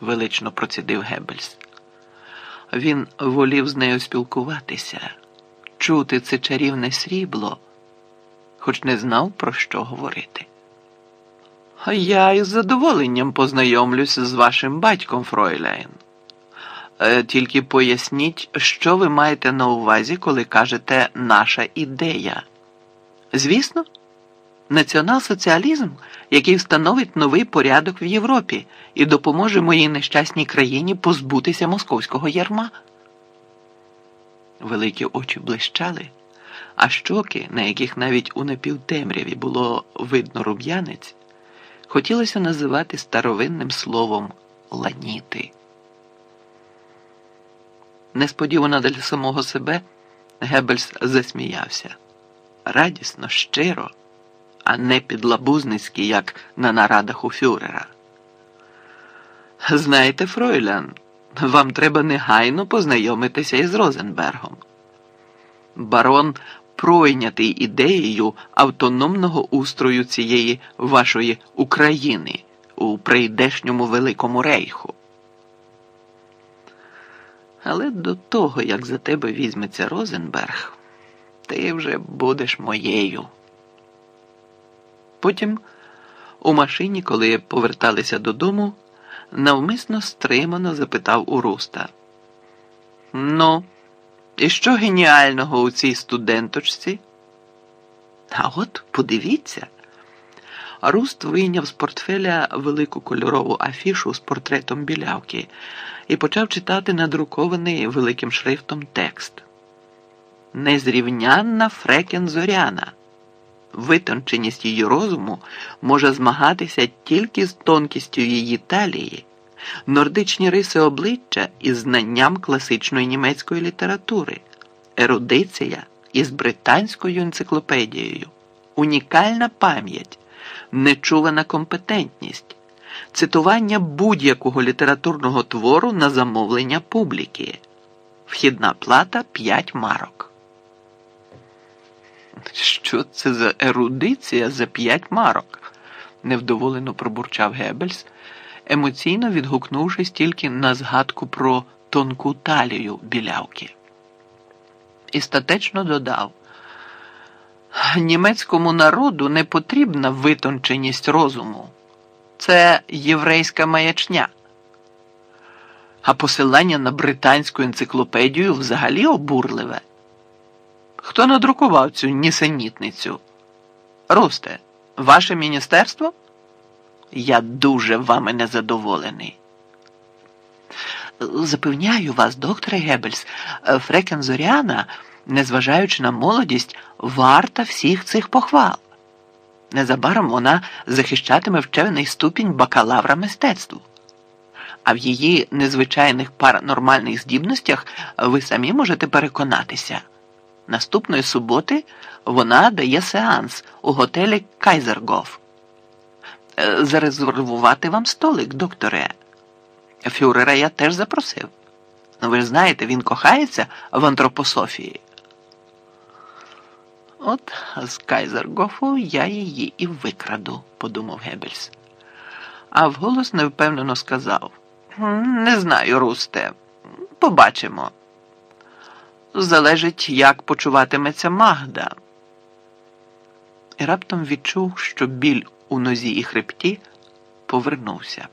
велично процідив Геббельс. Він волів з нею спілкуватися, чути це чарівне срібло, хоч не знав, про що говорити. Я із задоволенням познайомлюсь з вашим батьком, Фройляйн. Е, Тільки поясніть, що ви маєте на увазі, коли кажете наша ідея. Звісно, націонал-соціалізм, який встановить новий порядок в Європі і допоможе моїй нещасній країні позбутися московського ярма. Великі очі блищали, а щоки, на яких навіть у напівтемряві було видно рум'янець, хотілося називати старовинним словом ланіти. Несподівано для самого себе Геббельс засміявся радісно, щиро, а не підлабузницьки, як на нарадах у фюрера. Знаєте, Фройлян, вам треба негайно познайомитися із Розенбергом. Барон пройнятий ідеєю автономного устрою цієї вашої України у прийдешньому Великому Рейху. Але до того, як за тебе візьметься Розенберг, ти вже будеш моєю. Потім у машині, коли поверталися додому, навмисно стримано запитав у Руста. Ну, і що геніального у цій студенточці? А от подивіться. Руст вийняв з портфеля велику кольорову афішу з портретом білявки і почав читати надрукований великим шрифтом текст. Незрівнянна Фрекен Зоряна. Витонченість її розуму може змагатися тільки з тонкістю її талії, нордичні риси обличчя із знанням класичної німецької літератури, ерудиція із британською енциклопедією, унікальна пам'ять, нечувана компетентність, цитування будь-якого літературного твору на замовлення публіки, вхідна плата 5 марок. Що це за ерудиція за п'ять марок? невдоволено пробурчав Геббельс, емоційно відгукнувшись тільки на згадку про тонку талію білявки. І статечно додав: німецькому народу не потрібна витонченість розуму. Це єврейська маячня. А посилання на британську енциклопедію взагалі обурливе. Хто надрукував цю нісенітницю? Русте, ваше міністерство? Я дуже вами незадоволений. Запевняю вас, докторе Геббельс, Фрекен Зоряна, незважаючи на молодість, варта всіх цих похвал. Незабаром вона захищатиме вчений ступінь бакалавра мистецтву. А в її незвичайних паранормальних здібностях ви самі можете переконатися. Наступної суботи вона дає сеанс у готелі Кайзергоф. Е, зарезервувати вам столик, докторе. Фюрера я теж запросив. Ви ж знаєте, він кохається в антропософії. От з Кайзергофу я її і викраду, подумав Геббельс. А вголос невпевнено сказав: Не знаю, Русте, побачимо залежить, як почуватиметься Магда. І раптом відчув, що біль у нозі і хребті повернувся.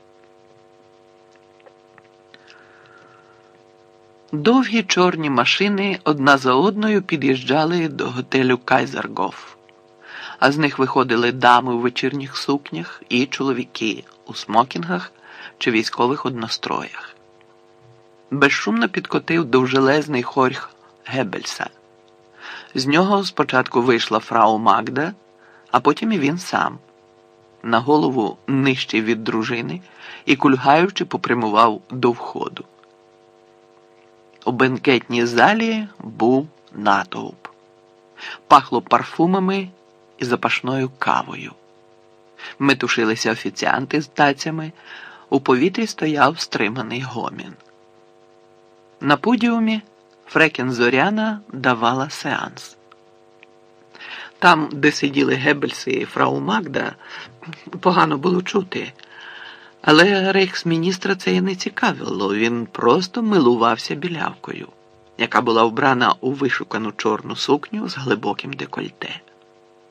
Довгі чорні машини одна за одною під'їжджали до готелю Кайзергоф, а з них виходили дами у вечірніх сукнях і чоловіки у смокінгах чи військових одностроях. Безшумно підкотив довжелезний хорьх Геббельса. З нього спочатку вийшла фрау Магда, а потім і він сам. На голову нижче від дружини і кульгаючи попрямував до входу. У бенкетній залі був натовп. Пахло парфумами і запашною кавою. Метушилися офіціанти з тацями, у повітрі стояв стриманий гомін. На подіумі Фрекен Зоряна давала сеанс. Там, де сиділи Геббельси і фрау Магда, погано було чути, Але рейхсміністра це і не цікавило, він просто милувався білявкою, яка була вбрана у вишукану чорну сукню з глибоким декольте.